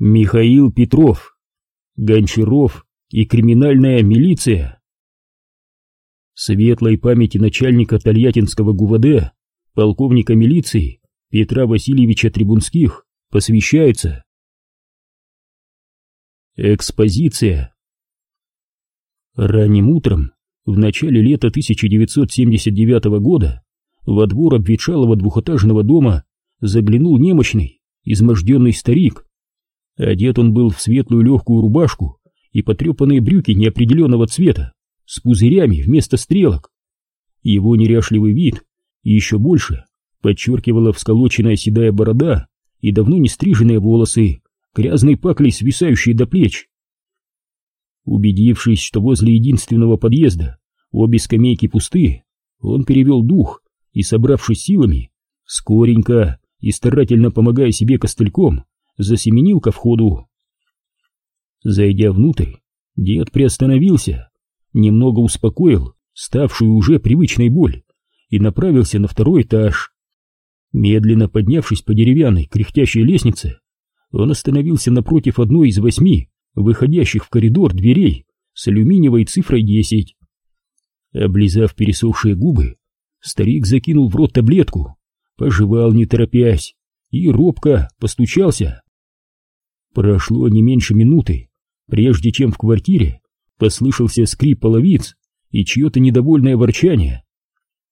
Михаил Петров, Гончаров и криминальная милиция. Светлой памяти начальника Тольяттинского ГУВД, полковника милиции Петра Васильевича Трибунских посвящается. Экспозиция. Ранним утром, в начале лета 1979 года, во двор обветшалого двухэтажного дома заглянул немощный, изможденный старик Одет он был в светлую легкую рубашку и потрепанные брюки неопределенного цвета, с пузырями вместо стрелок. Его неряшливый вид еще больше подчеркивала всколоченная седая борода и давно не стриженные волосы, грязной паклей свисающие до плеч. Убедившись, что возле единственного подъезда обе скамейки пусты, он перевел дух и, собравшись силами, скоренько и старательно помогая себе костыльком, засеменил ко входу. Зайдя внутрь, дед приостановился, немного успокоил ставшую уже привычной боль и направился на второй этаж. Медленно поднявшись по деревянной кряхтящей лестнице, он остановился напротив одной из восьми выходящих в коридор дверей с алюминиевой цифрой 10. Облизав пересохшие губы, старик закинул в рот таблетку, пожевал не торопясь и робко постучался. Прошло не меньше минуты, прежде чем в квартире послышался скрип половиц и чье-то недовольное ворчание.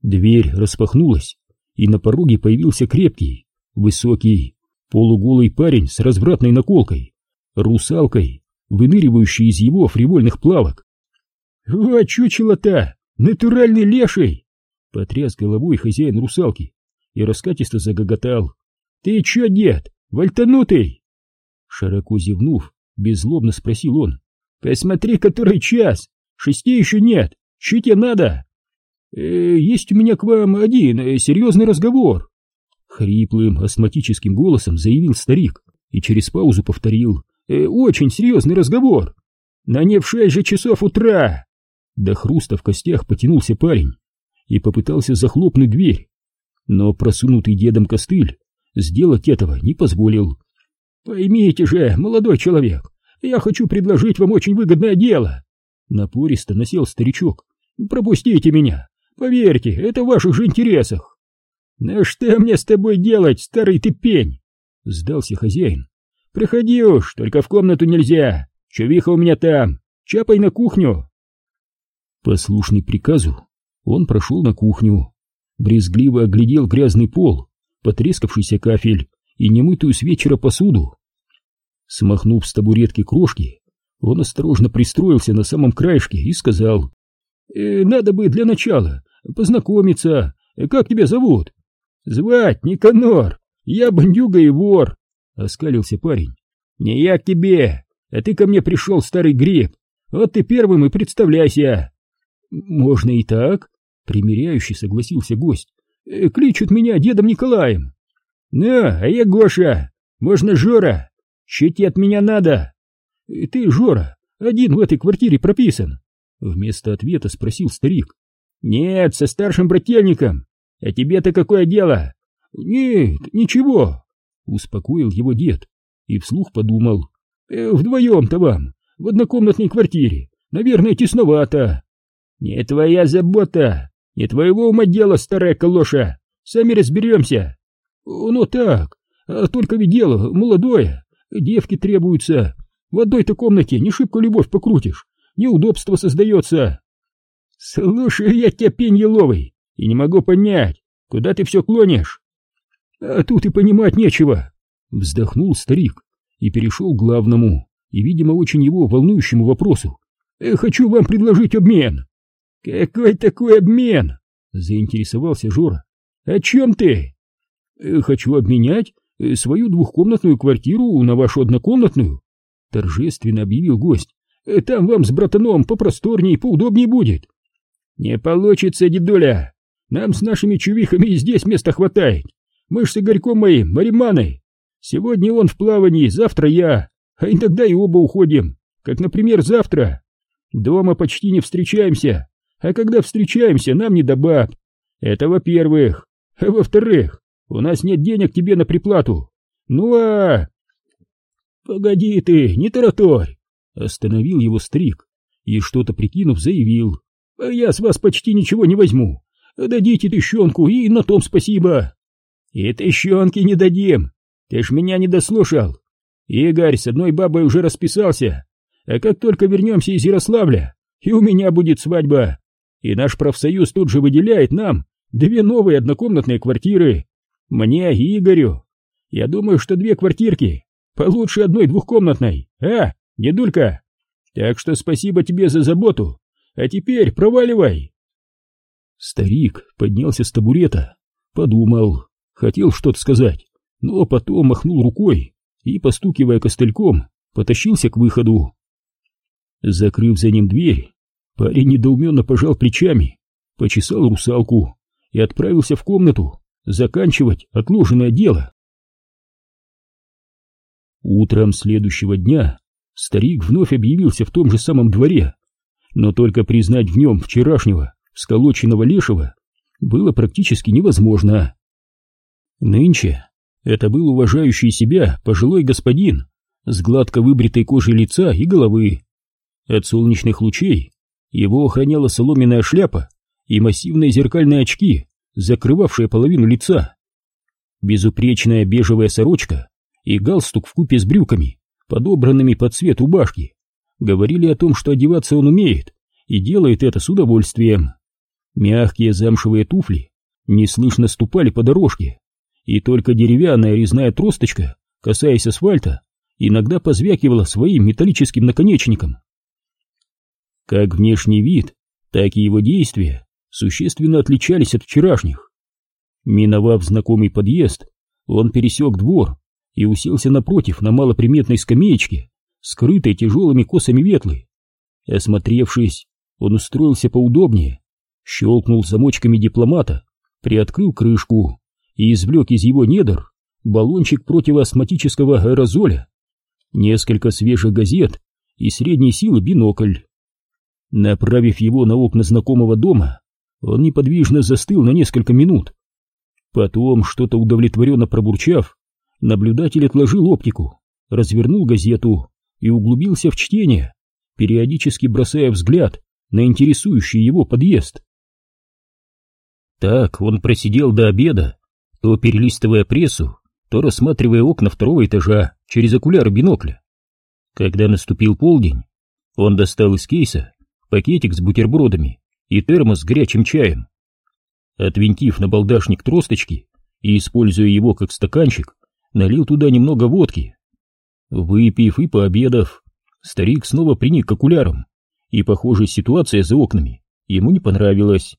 Дверь распахнулась, и на пороге появился крепкий, высокий, полуголый парень с развратной наколкой, русалкой, выныривающий из его фривольных плавок. «О, чучело-то! Натуральный леший!» Потряс головой хозяин русалки и раскатисто загоготал. «Ты чё, дед, вальтанутый?» Широко зевнув, беззлобно спросил он. «Посмотри, который час! Шести еще нет! Че тебе надо?» э, «Есть у меня к вам один э, серьезный разговор!» Хриплым, астматическим голосом заявил старик и через паузу повторил. «Э, «Очень серьезный разговор! На не в шесть же часов утра!» До хруста в костях потянулся парень и попытался захлопнуть дверь, но просунутый дедом костыль сделать этого не позволил. «Поймите же, молодой человек, я хочу предложить вам очень выгодное дело!» Напористо насел старичок. «Пропустите меня! Поверьте, это в ваших же интересах!» «Ну что мне с тобой делать, старый ты пень?» Сдался хозяин. «Приходи уж, только в комнату нельзя! Чувиха у меня там! Чапай на кухню!» Послушный приказу, он прошел на кухню, брезгливо оглядел грязный пол, потрескавшийся кафель и немытую с вечера посуду. Смахнув с табуретки крошки, он осторожно пристроился на самом краешке и сказал, э, «Надо бы для начала познакомиться. Как тебя зовут?» «Звать Никанор, я бандюга и вор», — оскалился парень. «Не я к тебе, а ты ко мне пришел, старый гриб. Вот ты первым и представляйся». «Можно и так», — примиряющий согласился гость. «Э, «Кличут меня дедом Николаем». «Ну, а я Гоша, можно Жора, Че тебе от меня надо? Ты, Жора, один в этой квартире прописан? Вместо ответа спросил старик. Нет, со старшим брательником. А тебе-то какое дело? Нет, ничего. Успокоил его дед и вслух подумал. «Э, вдвоем-то вам, в однокомнатной квартире, наверное, тесновато. Не твоя забота, не твоего ума дело, старая калоша. Сами разберемся. Ну так, а только ведь дело молодое. Девки требуются. В одной-то комнате не шибко любовь покрутишь. Неудобство создается. Слушай, я тебя пень еловый, и не могу понять, куда ты все клонишь. А тут и понимать нечего. Вздохнул старик и перешел к главному и, видимо, очень его волнующему вопросу. «Э, «Хочу вам предложить обмен». «Какой такой обмен?» — заинтересовался Жора. «О чем ты?» «Э, «Хочу обменять свою двухкомнатную квартиру на вашу однокомнатную, торжественно объявил гость. Там вам с братаном попросторнее и поудобнее будет. Не получится, дедуля. Нам с нашими чувихами здесь места хватает. Мы ж с Игорьком моим, Мариманой. Сегодня он в плавании, завтра я, а иногда и оба уходим, как, например, завтра. Дома почти не встречаемся, а когда встречаемся, нам не до баб. Это во-первых. А во-вторых, у нас нет денег тебе на приплату. Ну а... Погоди ты, не тараторь! Остановил его стрик и, что-то прикинув, заявил. Я с вас почти ничего не возьму. Дадите тыщенку, и на том спасибо. И тыщенки не дадим. Ты ж меня не дослушал. Игорь с одной бабой уже расписался. А как только вернемся из Ярославля, и у меня будет свадьба, и наш профсоюз тут же выделяет нам две новые однокомнатные квартиры. Мне Игорю. Я думаю, что две квартирки получше одной двухкомнатной. А, дедулька? Так что спасибо тебе за заботу. А теперь проваливай. Старик поднялся с табурета, подумал, хотел что-то сказать, но потом махнул рукой и, постукивая костыльком, потащился к выходу. Закрыв за ним дверь, парень недоуменно пожал плечами, почесал русалку и отправился в комнату заканчивать отложенное дело. Утром следующего дня старик вновь объявился в том же самом дворе, но только признать в нем вчерашнего сколоченного лешего было практически невозможно. Нынче это был уважающий себя пожилой господин с гладко выбритой кожей лица и головы. От солнечных лучей его охраняла соломенная шляпа и массивные зеркальные очки, закрывавшие половину лица. Безупречная бежевая сорочка и галстук в купе с брюками, подобранными под цвет рубашки, говорили о том, что одеваться он умеет и делает это с удовольствием. Мягкие замшевые туфли неслышно ступали по дорожке, и только деревянная резная тросточка, касаясь асфальта, иногда позвякивала своим металлическим наконечником. Как внешний вид, так и его действия существенно отличались от вчерашних. Миновав знакомый подъезд, он пересек двор и уселся напротив на малоприметной скамеечке, скрытой тяжелыми косами ветлы. Осмотревшись, он устроился поудобнее, щелкнул замочками дипломата, приоткрыл крышку и извлек из его недр баллончик противоастматического аэрозоля, несколько свежих газет и средней силы бинокль. Направив его на окна знакомого дома, он неподвижно застыл на несколько минут. Потом, что-то удовлетворенно пробурчав, наблюдатель отложил оптику, развернул газету и углубился в чтение, периодически бросая взгляд на интересующий его подъезд. Так он просидел до обеда, то перелистывая прессу, то рассматривая окна второго этажа через окуляры бинокля. Когда наступил полдень, он достал из кейса пакетик с бутербродами и термос с горячим чаем. Отвинтив на балдашник тросточки и используя его как стаканчик, налил туда немного водки. Выпив и пообедав, старик снова приник к окулярам, и, похоже, ситуация за окнами ему не понравилась.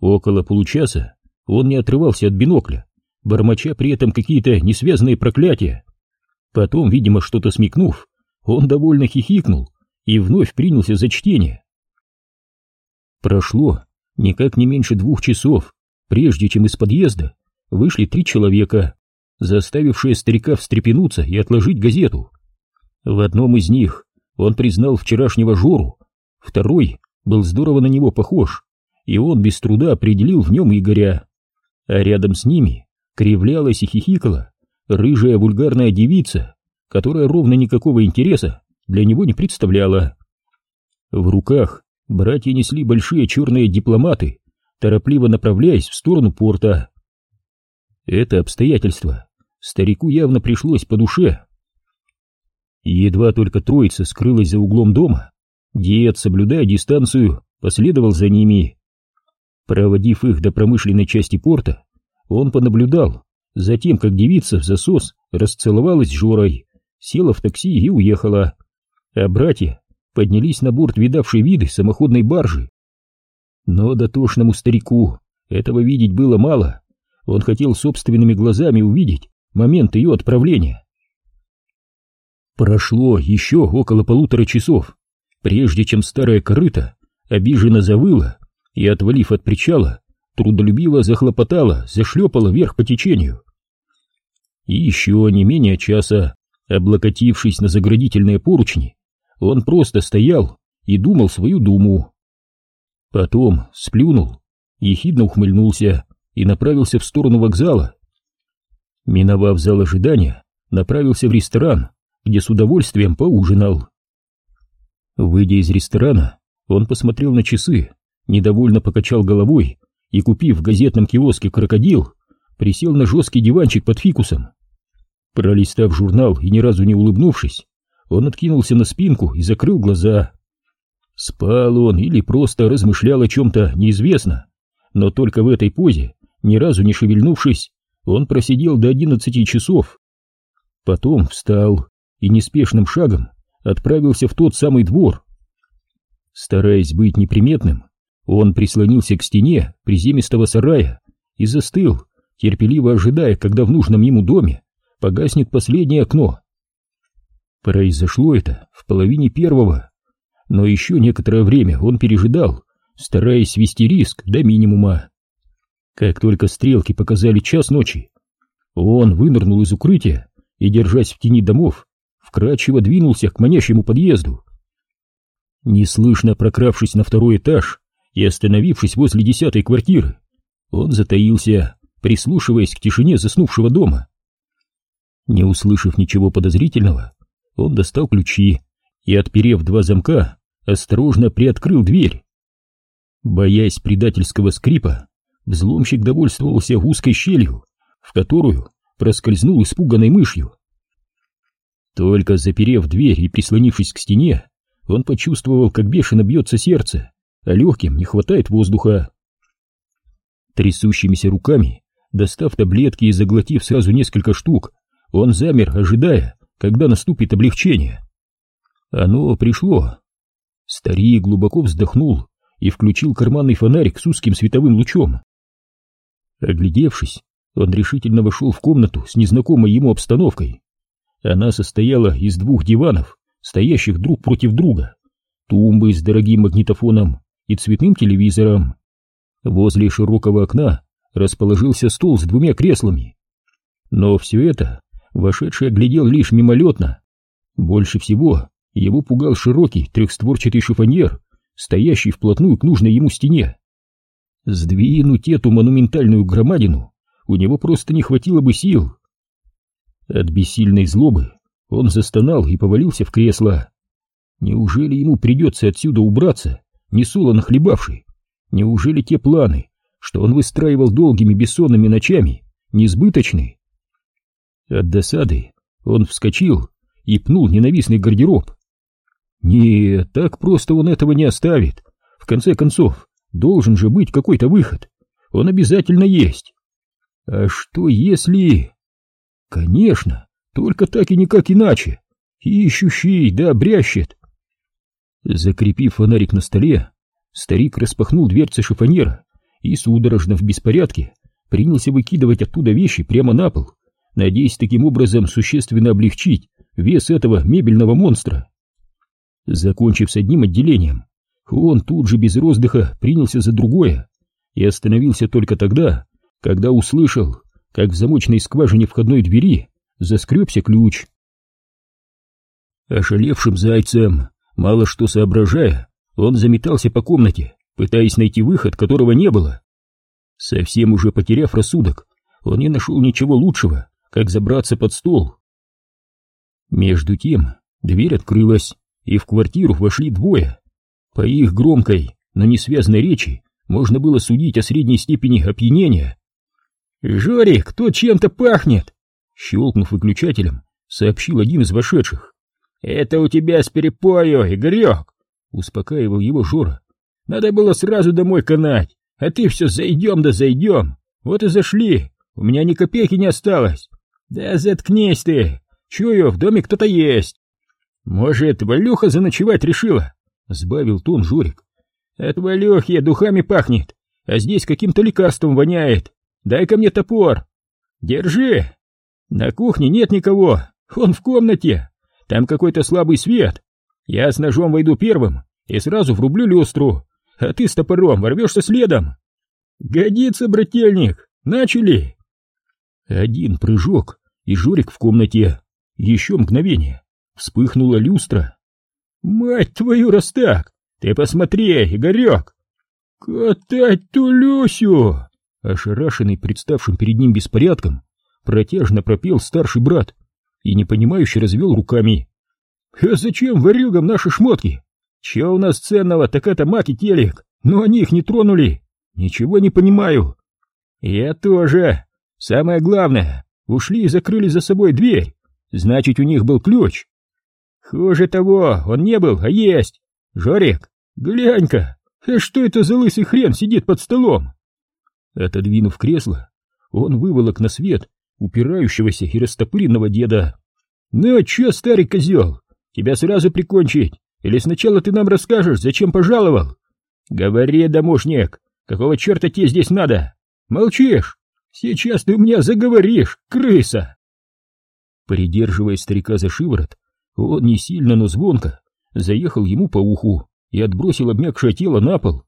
Около получаса он не отрывался от бинокля, бормоча при этом какие-то несвязанные проклятия. Потом, видимо, что-то смекнув, он довольно хихикнул и вновь принялся за чтение. Прошло никак не меньше двух часов, прежде чем из подъезда вышли три человека, заставившие старика встрепенуться и отложить газету. В одном из них он признал вчерашнего Жору, второй был здорово на него похож, и он без труда определил в нем Игоря. А рядом с ними кривлялась и хихикала рыжая вульгарная девица, которая ровно никакого интереса для него не представляла. В руках братья несли большие черные дипломаты, торопливо направляясь в сторону порта. Это обстоятельство старику явно пришлось по душе. Едва только троица скрылась за углом дома, дед, соблюдая дистанцию, последовал за ними. Проводив их до промышленной части порта, он понаблюдал за тем, как девица в засос расцеловалась с Жорой, села в такси и уехала, а братья поднялись на борт видавшей виды самоходной баржи. Но дотошному старику этого видеть было мало, он хотел собственными глазами увидеть момент ее отправления. Прошло еще около полутора часов, прежде чем старая корыта обиженно завыла и, отвалив от причала, трудолюбиво захлопотала, зашлепала вверх по течению. И еще не менее часа, облокотившись на заградительные поручни, он просто стоял и думал свою думу. Потом сплюнул, ехидно ухмыльнулся и направился в сторону вокзала. Миновав зал ожидания, направился в ресторан, где с удовольствием поужинал. Выйдя из ресторана, он посмотрел на часы, недовольно покачал головой и, купив в газетном киоске крокодил, присел на жесткий диванчик под фикусом. Пролистав журнал и ни разу не улыбнувшись, он откинулся на спинку и закрыл глаза. Спал он или просто размышлял о чем-то неизвестно, но только в этой позе, ни разу не шевельнувшись, он просидел до одиннадцати часов. Потом встал и неспешным шагом отправился в тот самый двор. Стараясь быть неприметным, он прислонился к стене приземистого сарая и застыл, терпеливо ожидая, когда в нужном ему доме погаснет последнее окно. Произошло это в половине первого, но еще некоторое время он пережидал, стараясь свести риск до минимума. Как только стрелки показали час ночи, он вынырнул из укрытия и, держась в тени домов, вкрадчиво двинулся к манящему подъезду. Неслышно прокравшись на второй этаж и остановившись возле десятой квартиры, он затаился, прислушиваясь к тишине заснувшего дома. Не услышав ничего подозрительного, он достал ключи и, отперев два замка, осторожно приоткрыл дверь. Боясь предательского скрипа, взломщик довольствовался узкой щелью, в которую проскользнул испуганной мышью. Только заперев дверь и прислонившись к стене, он почувствовал, как бешено бьется сердце, а легким не хватает воздуха. Трясущимися руками, достав таблетки и заглотив сразу несколько штук, он замер, ожидая, когда наступит облегчение. Оно пришло. Старик глубоко вздохнул и включил карманный фонарик с узким световым лучом. Оглядевшись, он решительно вошел в комнату с незнакомой ему обстановкой. Она состояла из двух диванов, стоящих друг против друга, тумбы с дорогим магнитофоном и цветным телевизором. Возле широкого окна расположился стол с двумя креслами. Но все это вошедший оглядел лишь мимолетно. Больше всего его пугал широкий трехстворчатый шифоньер, стоящий вплотную к нужной ему стене. Сдвинуть эту монументальную громадину у него просто не хватило бы сил. От бессильной злобы он застонал и повалился в кресло. Неужели ему придется отсюда убраться, не солоно хлебавший? Неужели те планы, что он выстраивал долгими бессонными ночами, несбыточны? От досады он вскочил и пнул ненавистный гардероб. Нет, так просто он этого не оставит. В конце концов, должен же быть какой-то выход. Он обязательно есть. А что если... Конечно, только так и никак иначе. Ищущий, да брящет. Закрепив фонарик на столе, старик распахнул дверцы шифоньера и судорожно в беспорядке принялся выкидывать оттуда вещи прямо на пол, надеясь таким образом существенно облегчить вес этого мебельного монстра. Закончив с одним отделением, он тут же без роздыха принялся за другое и остановился только тогда, когда услышал как в замочной скважине входной двери заскребся ключ. Ошалевшим зайцем, мало что соображая, он заметался по комнате, пытаясь найти выход, которого не было. Совсем уже потеряв рассудок, он не нашел ничего лучшего, как забраться под стол. Между тем дверь открылась, и в квартиру вошли двое. По их громкой, но не связанной речи можно было судить о средней степени опьянения. «Жорик, тут чем-то пахнет!» Щелкнув выключателем, сообщил один из вошедших. «Это у тебя с перепою, Игорек!» Успокаивал его Жора. «Надо было сразу домой канать, а ты все зайдем да зайдем. Вот и зашли, у меня ни копейки не осталось. Да заткнись ты, чую, в доме кто-то есть. Может, Валюха заночевать решила?» Сбавил тон Жорик. «От Валюхи духами пахнет, а здесь каким-то лекарством воняет. Дай-ка мне топор. Держи. На кухне нет никого. Он в комнате. Там какой-то слабый свет. Я с ножом войду первым и сразу врублю люстру, а ты с топором ворвешься следом. Годится, брательник. Начали. Один прыжок, и Жорик в комнате. Еще мгновение. Вспыхнула люстра. Мать твою, Растак! Ты посмотри, Игорек! Катать ту Люсю! Ошарашенный представшим перед ним беспорядком, протяжно пропел старший брат и непонимающе развел руками. «А зачем ворюгам наши шмотки? Че у нас ценного, так это мак и телек, но они их не тронули. Ничего не понимаю». «Я тоже. Самое главное, ушли и закрыли за собой дверь. Значит, у них был ключ. Хуже того, он не был, а есть. Жорик, глянь-ка, э, что это за лысый хрен сидит под столом?» Отодвинув кресло, он выволок на свет упирающегося и растопыренного деда. «Ну, чё, старый козел, тебя сразу прикончить? Или сначала ты нам расскажешь, зачем пожаловал?» «Говори, домушник, какого черта тебе здесь надо? Молчишь? Сейчас ты у меня заговоришь, крыса!» Придерживая старика за шиворот, он не сильно, но звонко заехал ему по уху и отбросил обмякшее тело на пол.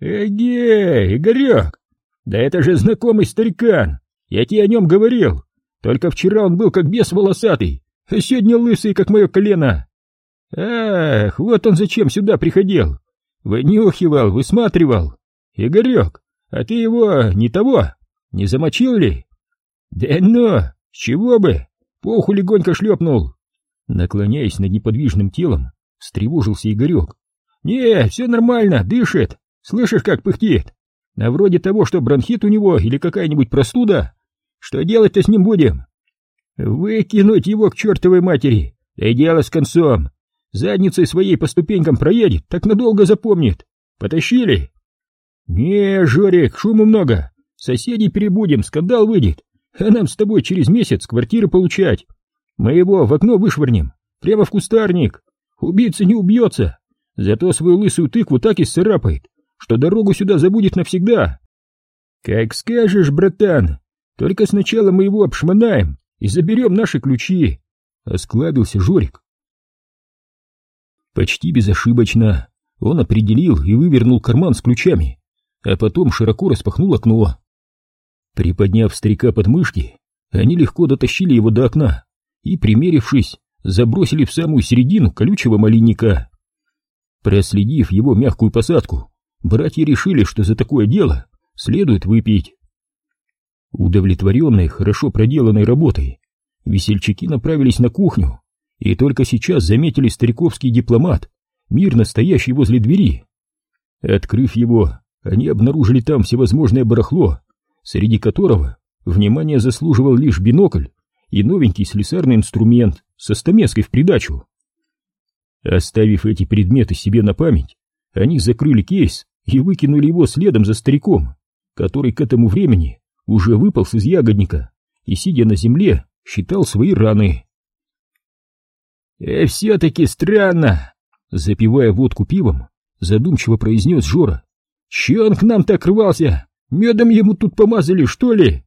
«Эге, Игорек, да это же знакомый старикан, я тебе о нем говорил. Только вчера он был как бес волосатый, а сегодня лысый, как мое колено. Ах, вот он зачем сюда приходил. Вынюхивал, высматривал. Игорек, а ты его не того, не замочил ли? Да ну, с чего бы? Поху легонько шлепнул. Наклоняясь над неподвижным телом, встревожился Игорек. Не, все нормально, дышит. Слышишь, как пыхтит? А вроде того, что бронхит у него или какая-нибудь простуда. Что делать-то с ним будем? Выкинуть его к чертовой матери, да и дело с концом. Задницей своей по ступенькам проедет, так надолго запомнит. Потащили? Не, Жорик, шуму много. Соседей перебудем, скандал выйдет. А нам с тобой через месяц квартиры получать. Мы его в окно вышвырнем, прямо в кустарник. Убийца не убьется, зато свою лысую тыкву так и сцарапает, что дорогу сюда забудет навсегда. Как скажешь, братан, только сначала мы его обшмонаем и заберем наши ключи, осклабился Жорик. Почти безошибочно он определил и вывернул карман с ключами, а потом широко распахнул окно. Приподняв старика под мышки, они легко дотащили его до окна и, примерившись, забросили в самую середину колючего малинника. Проследив его мягкую посадку, братья решили, что за такое дело следует выпить. Удовлетворенные хорошо проделанной работой, весельчаки направились на кухню и только сейчас заметили стариковский дипломат, мирно стоящий возле двери. Открыв его, они обнаружили там всевозможное барахло, среди которого внимание заслуживал лишь бинокль и новенький слесарный инструмент со стамеской в придачу. Оставив эти предметы себе на память, они закрыли кейс и выкинули его следом за стариком, который к этому времени уже выполз из ягодника и, сидя на земле, считал свои раны. «И все-таки странно!» — запивая водку пивом, задумчиво произнес Жора. «Че он к нам так рвался? Медом ему тут помазали, что ли?»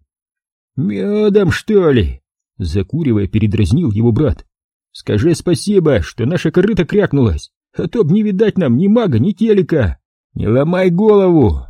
«Медом, что ли?» — закуривая, передразнил его брат. «Скажи спасибо, что наша корыта крякнулась, а то б не видать нам ни мага, ни телека. Не ломай голову!»